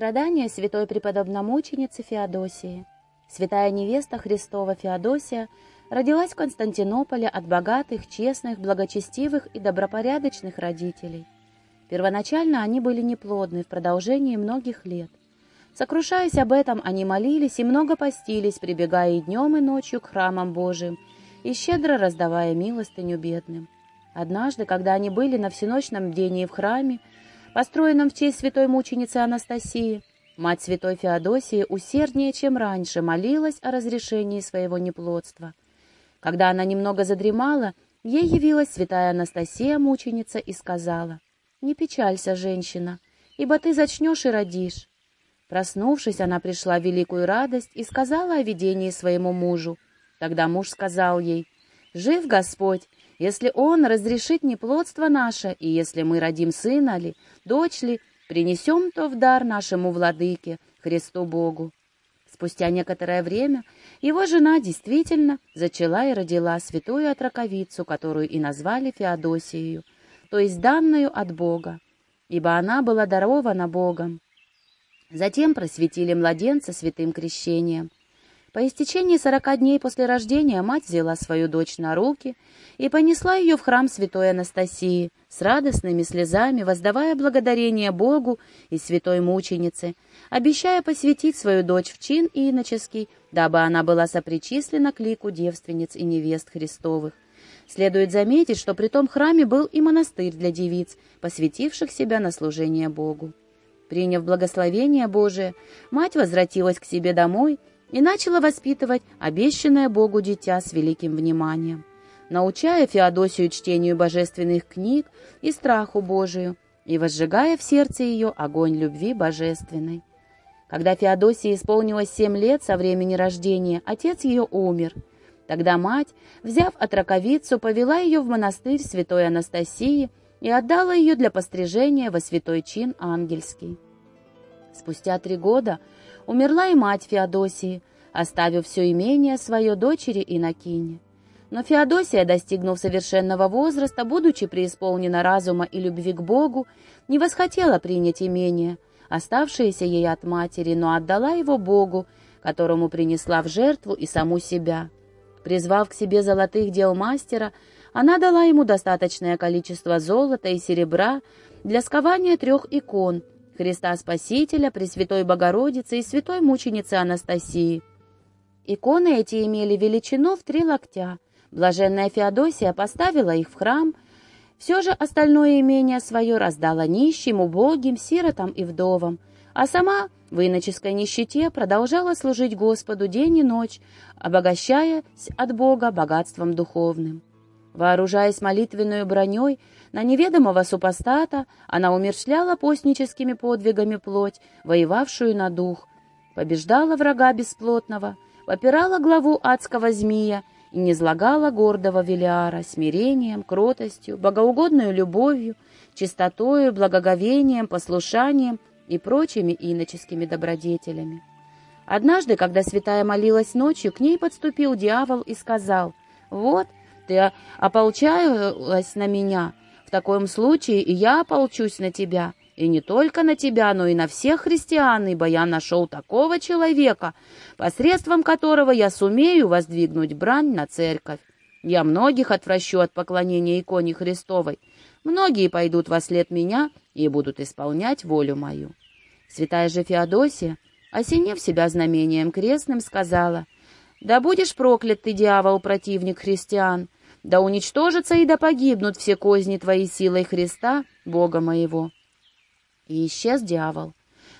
Страдания святой преподобномученицы Феодосии. Святая невеста Христова Феодосия родилась в Константинополе от богатых, честных, благочестивых и добропорядочных родителей. Первоначально они были неплодны в продолжении многих лет. Сокрушаясь об этом, они молились и много постились, прибегая и днем, и ночью к храмам Божиим, и щедро раздавая милостыню бедным. Однажды, когда они были на всеночном бдении в храме, построенном в честь святой мученицы Анастасии, мать святой Феодосии усерднее, чем раньше, молилась о разрешении своего неплодства. Когда она немного задремала, ей явилась святая Анастасия, мученица, и сказала, «Не печалься, женщина, ибо ты зачнешь и родишь». Проснувшись, она пришла в великую радость и сказала о видении своему мужу. Тогда муж сказал ей, «Жив Господь, если Он разрешит неплодство наше, и если мы родим сына ли, дочь ли, принесем то в дар нашему владыке, Христу Богу». Спустя некоторое время его жена действительно зачала и родила святую отраковицу, которую и назвали Феодосией, то есть данную от Бога, ибо она была дарована Богом. Затем просветили младенца святым крещением. По истечении сорока дней после рождения мать взяла свою дочь на руки и понесла ее в храм святой Анастасии с радостными слезами, воздавая благодарение Богу и святой мученице, обещая посвятить свою дочь в чин иноческий, дабы она была сопричислена к лику девственниц и невест Христовых. Следует заметить, что при том храме был и монастырь для девиц, посвятивших себя на служение Богу. Приняв благословение Божие, мать возвратилась к себе домой и начала воспитывать обещанное Богу дитя с великим вниманием, научая Феодосию чтению божественных книг и страху Божию, и возжигая в сердце ее огонь любви божественной. Когда Феодосии исполнилось семь лет со времени рождения, отец ее умер. Тогда мать, взяв отраковицу, повела ее в монастырь святой Анастасии и отдала ее для пострижения во святой чин ангельский. Спустя три года умерла и мать Феодосии, оставив все имение свое дочери Инокине. Но Феодосия, достигнув совершенного возраста, будучи преисполнена разума и любви к Богу, не восхотела принять имение, оставшееся ей от матери, но отдала его Богу, которому принесла в жертву и саму себя. Призвав к себе золотых дел мастера, она дала ему достаточное количество золота и серебра для скования трех икон Христа Спасителя, Пресвятой Богородицы и Святой Мученицы Анастасии. Иконы эти имели величину в три локтя. Блаженная Феодосия поставила их в храм, все же остальное имение свое раздала нищим, убогим, сиротам и вдовам, а сама в иноческой нищете продолжала служить Господу день и ночь, обогащаясь от Бога богатством духовным. Вооружаясь молитвенную броней, на неведомого супостата она умерщвляла постническими подвигами плоть, воевавшую на дух, побеждала врага бесплотного, попирала главу адского змея и низлагала гордого Велиара смирением, кротостью, богоугодной любовью, чистотою, благоговением, послушанием и прочими иноческими добродетелями. Однажды, когда святая молилась ночью, к ней подступил дьявол и сказал, «Вот, ты ополчалась на меня. В таком случае и я ополчусь на тебя. И не только на тебя, но и на всех христиан, ибо я нашел такого человека, посредством которого я сумею воздвигнуть брань на церковь. Я многих отвращу от поклонения иконе Христовой. Многие пойдут во след меня и будут исполнять волю мою. Святая же Феодосия, осенив себя знамением крестным, сказала, «Да будешь проклят ты, дьявол, противник христиан!» Да уничтожатся и да погибнут все козни твоей силой Христа, Бога моего». И исчез дьявол.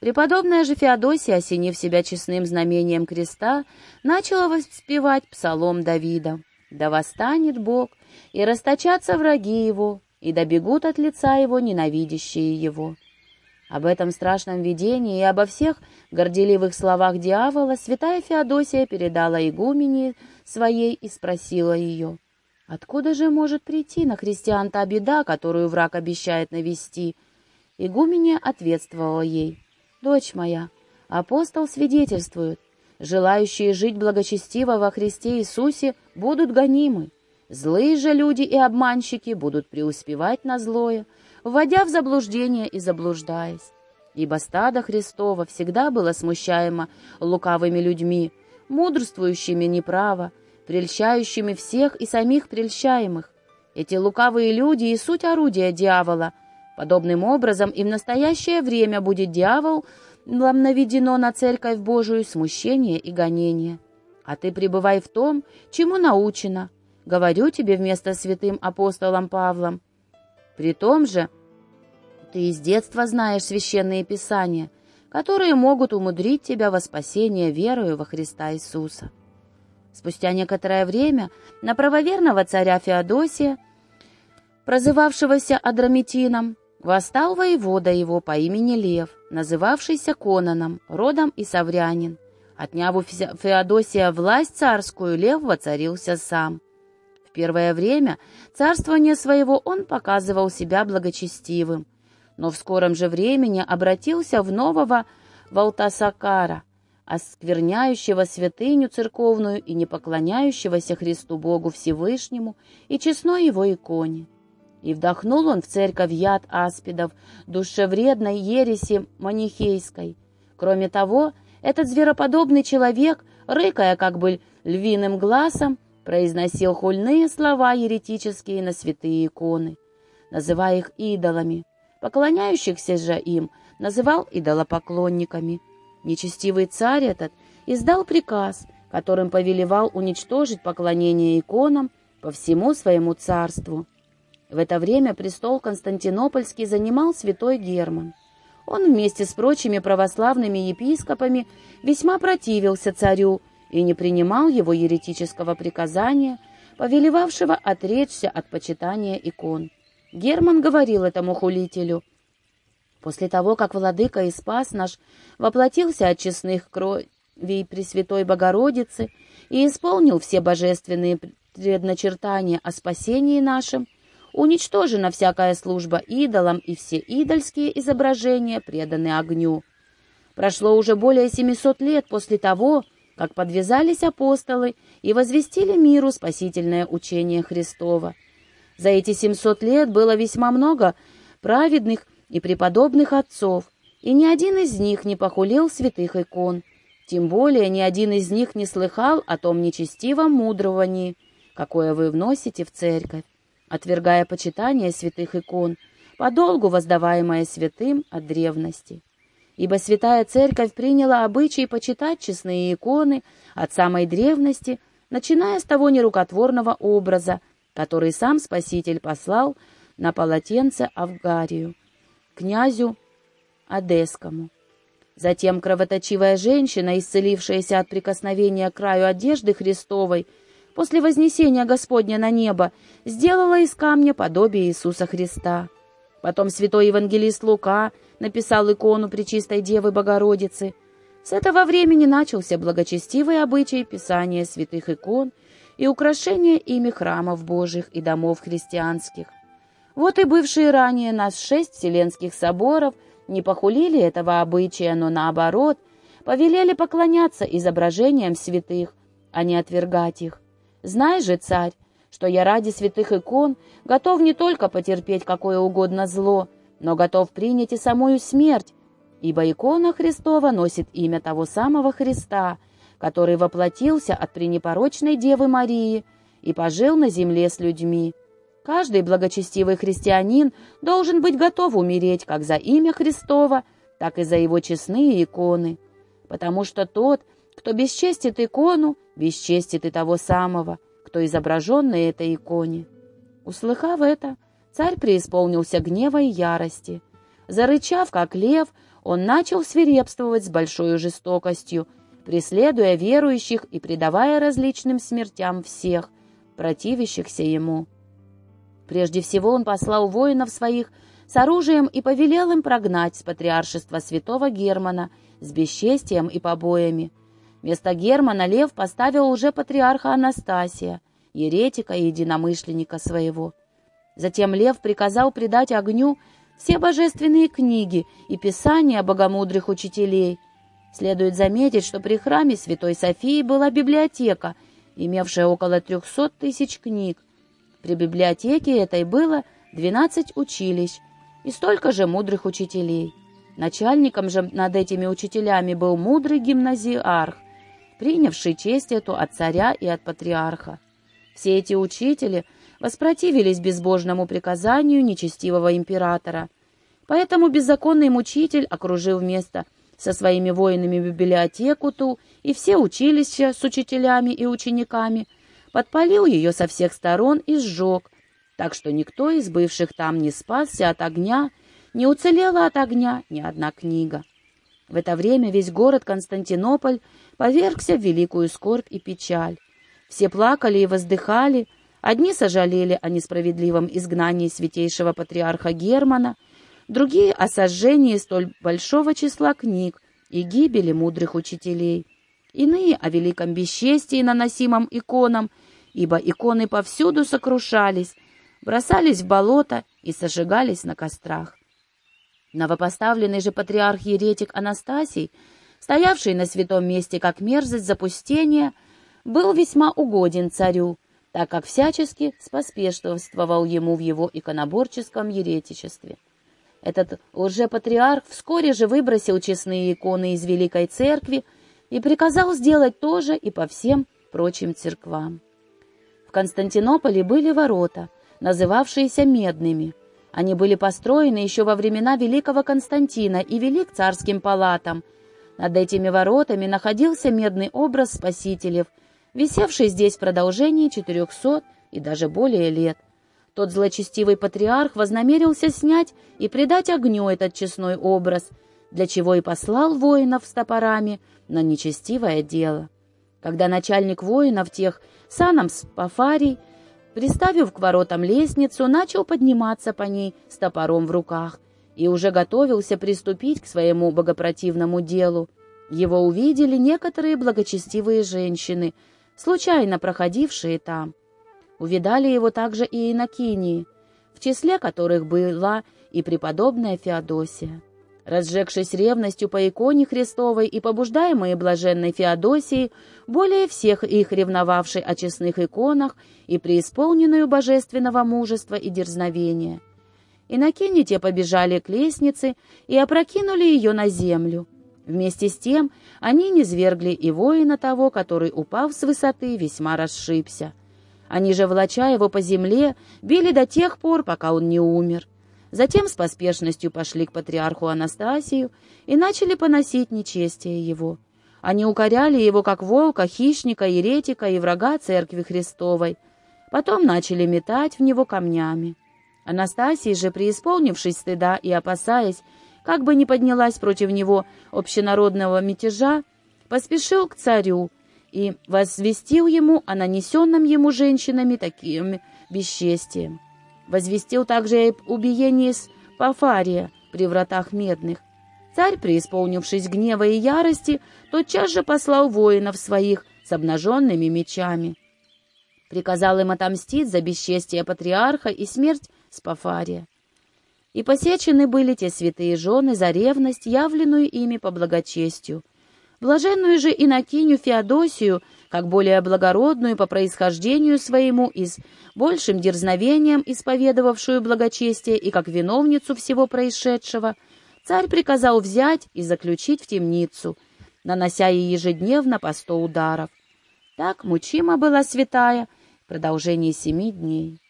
Преподобная же Феодосия, осенив себя честным знамением креста, начала воспевать псалом Давида. «Да восстанет Бог, и расточатся враги его, и добегут от лица его ненавидящие его». Об этом страшном видении и обо всех горделивых словах дьявола святая Феодосия передала игумене своей и спросила ее, Откуда же может прийти на христиан та беда, которую враг обещает навести? Игуменя ответствовала ей. «Дочь моя, апостол свидетельствует, желающие жить благочестиво во Христе Иисусе будут гонимы. Злые же люди и обманщики будут преуспевать на злое, вводя в заблуждение и заблуждаясь. ибо стадо Христово всегда было смущаемо лукавыми людьми, мудрствующими неправо, прельщающими всех и самих прельщаемых. Эти лукавые люди и суть орудия дьявола. Подобным образом и в настоящее время будет дьявол наведено на Церковь Божию смущение и гонение. А ты пребывай в том, чему научена. Говорю тебе вместо святым апостолом Павлом. При том же ты из детства знаешь священные писания, которые могут умудрить тебя во спасение верою во Христа Иисуса. Спустя некоторое время на правоверного царя Феодосия, прозывавшегося Адрамитином, восстал воевода его по имени Лев, называвшийся Конаном, родом и саврянин. Отняв у Феодосия власть царскую, Лев воцарился сам. В первое время царствования своего он показывал себя благочестивым, но в скором же времени обратился в нового Валтасакара, оскверняющего святыню церковную и не поклоняющегося Христу Богу Всевышнему и честной его иконе. И вдохнул он в церковь яд аспидов, душевредной ереси манихейской. Кроме того, этот звероподобный человек, рыкая как бы львиным глазом, произносил хульные слова еретические на святые иконы, называя их идолами. Поклоняющихся же им называл идолопоклонниками. Нечестивый царь этот издал приказ, которым повелевал уничтожить поклонение иконам по всему своему царству. В это время престол Константинопольский занимал святой Герман. Он вместе с прочими православными епископами весьма противился царю и не принимал его еретического приказания, повелевавшего отречься от почитания икон. Герман говорил этому хулителю, «После того, как владыка и спас наш воплотился от честных кровей Пресвятой Богородицы и исполнил все божественные предначертания о спасении нашем, уничтожена всякая служба идолам, и все идольские изображения преданы огню. Прошло уже более 700 лет после того, как подвязались апостолы и возвестили миру спасительное учение Христова. За эти 700 лет было весьма много праведных и преподобных отцов, и ни один из них не похулил святых икон, тем более ни один из них не слыхал о том нечестивом мудровании, какое вы вносите в церковь отвергая почитание святых икон, подолгу воздаваемое святым от древности. Ибо святая церковь приняла обычай почитать честные иконы от самой древности, начиная с того нерукотворного образа, который сам Спаситель послал на полотенце Авгарию, князю Одесскому. Затем кровоточивая женщина, исцелившаяся от прикосновения к краю одежды Христовой, после вознесения Господня на небо, сделала из камня подобие Иисуса Христа. Потом святой евангелист Лука написал икону Пречистой Девы Богородицы. С этого времени начался благочестивый обычай писания святых икон и украшения ими храмов Божьих и домов христианских. Вот и бывшие ранее нас шесть вселенских соборов не похулили этого обычая, но наоборот, повелели поклоняться изображениям святых, а не отвергать их. Знай же, царь, что я ради святых икон готов не только потерпеть какое угодно зло, но готов принять и самую смерть, ибо икона Христова носит имя того самого Христа, который воплотился от пренепорочной Девы Марии и пожил на земле с людьми. Каждый благочестивый христианин должен быть готов умереть как за имя Христова, так и за его честные иконы, потому что тот, кто бесчестит икону, бесчестит и того самого, кто изображен на этой иконе. Услыхав это, царь преисполнился гнева и ярости. Зарычав, как лев, он начал свирепствовать с большой жестокостью, преследуя верующих и предавая различным смертям всех, противящихся ему. Прежде всего он послал воинов своих с оружием и повелел им прогнать с патриаршества святого Германа с бесчестием и побоями, Вместо Германа Лев поставил уже патриарха Анастасия, еретика и единомышленника своего. Затем Лев приказал предать огню все божественные книги и писания богомудрых учителей. Следует заметить, что при храме Святой Софии была библиотека, имевшая около трехсот тысяч книг. При библиотеке этой было 12 училищ и столько же мудрых учителей. Начальником же над этими учителями был мудрый гимназиарх, принявший честь эту от царя и от патриарха. Все эти учители воспротивились безбожному приказанию нечестивого императора. Поэтому беззаконный мучитель окружил место со своими воинами библиотеку ту и все училища с учителями и учениками, подпалил ее со всех сторон и сжег, так что никто из бывших там не спасся от огня, не уцелела от огня ни одна книга. В это время весь город Константинополь повергся в великую скорбь и печаль. Все плакали и воздыхали, одни сожалели о несправедливом изгнании святейшего патриарха Германа, другие о сожжении столь большого числа книг и гибели мудрых учителей, иные о великом бесчестии, наносимом иконам, ибо иконы повсюду сокрушались, бросались в болото и сожигались на кострах. Новопоставленный же патриарх-еретик Анастасий, стоявший на святом месте как мерзость запустения, был весьма угоден царю, так как всячески споспешствовал ему в его иконоборческом еретичестве. Этот лжепатриарх вскоре же выбросил честные иконы из Великой Церкви и приказал сделать то же и по всем прочим церквам. В Константинополе были ворота, называвшиеся медными – они были построены еще во времена великого Константина и вели к царским палатам. Над этими воротами находился медный образ спасителев, висевший здесь в продолжении четырехсот и даже более лет. Тот злочестивый патриарх вознамерился снять и предать огню этот честной образ, для чего и послал воинов с топорами на нечестивое дело. Когда начальник воинов тех, саном Спафарий, Приставив к воротам лестницу, начал подниматься по ней с топором в руках и уже готовился приступить к своему богопротивному делу. Его увидели некоторые благочестивые женщины, случайно проходившие там. Увидали его также и инокинии, в числе которых была и преподобная Феодосия. Разжегшись ревностью по иконе Христовой и побуждаемые блаженной Феодосией, более всех их ревновавшей о честных иконах и преисполненную божественного мужества и дерзновения. Инокини те побежали к лестнице и опрокинули ее на землю. Вместе с тем они низвергли и воина того, который, упав с высоты, весьма расшибся. Они же, влача его по земле, били до тех пор, пока он не умер. Затем с поспешностью пошли к патриарху Анастасию и начали поносить нечестие его. Они укоряли его как волка, хищника, еретика и врага Церкви Христовой. Потом начали метать в него камнями. Анастасий же, преисполнившись стыда и опасаясь, как бы ни поднялась против него общенародного мятежа, поспешил к царю и возвестил ему о нанесенном ему женщинами таким бесчестием. Возвестил также об убиении Пафария при вратах медных. Царь, преисполнившись гнева и ярости, тотчас же послал воинов своих с обнаженными мечами. Приказал им отомстить за бесчестие патриарха и смерть Спафария. И посечены были те святые жены за ревность, явленную ими по благочестию. Блаженную же инокиню Феодосию как более благородную по происхождению своему и с большим дерзновением исповедовавшую благочестие и как виновницу всего происшедшего, царь приказал взять и заключить в темницу, нанося ей ежедневно по сто ударов. Так мучима была святая в продолжении семи дней.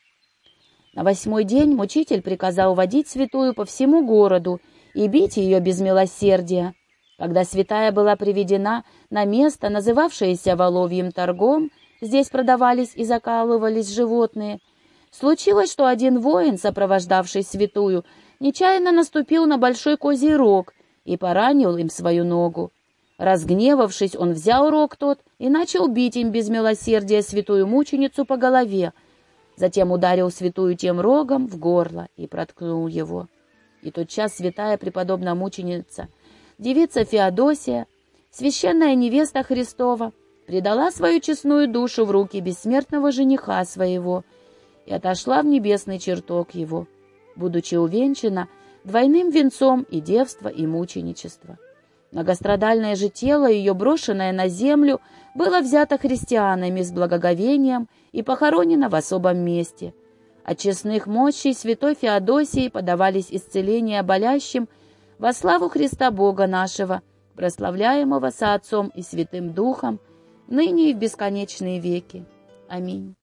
На восьмой день мучитель приказал водить святую по всему городу и бить ее без милосердия, когда святая была приведена на место, называвшееся Воловьим торгом, здесь продавались и закалывались животные, случилось, что один воин, сопровождавший святую, нечаянно наступил на большой козий рог и поранил им свою ногу. Разгневавшись, он взял рог тот и начал бить им без милосердия святую мученицу по голове, затем ударил святую тем рогом в горло и проткнул его. И тотчас святая преподобная мученица — девица Феодосия, священная невеста Христова, предала свою честную душу в руки бессмертного жениха своего и отошла в небесный чертог его, будучи увенчана двойным венцом и девства, и мученичества. Многострадальное же тело ее, брошенное на землю, было взято христианами с благоговением и похоронено в особом месте. От честных мощей святой Феодосии подавались исцеления болящим во славу Христа Бога нашего, прославляемого со Отцом и Святым Духом, ныне и в бесконечные веки. Аминь.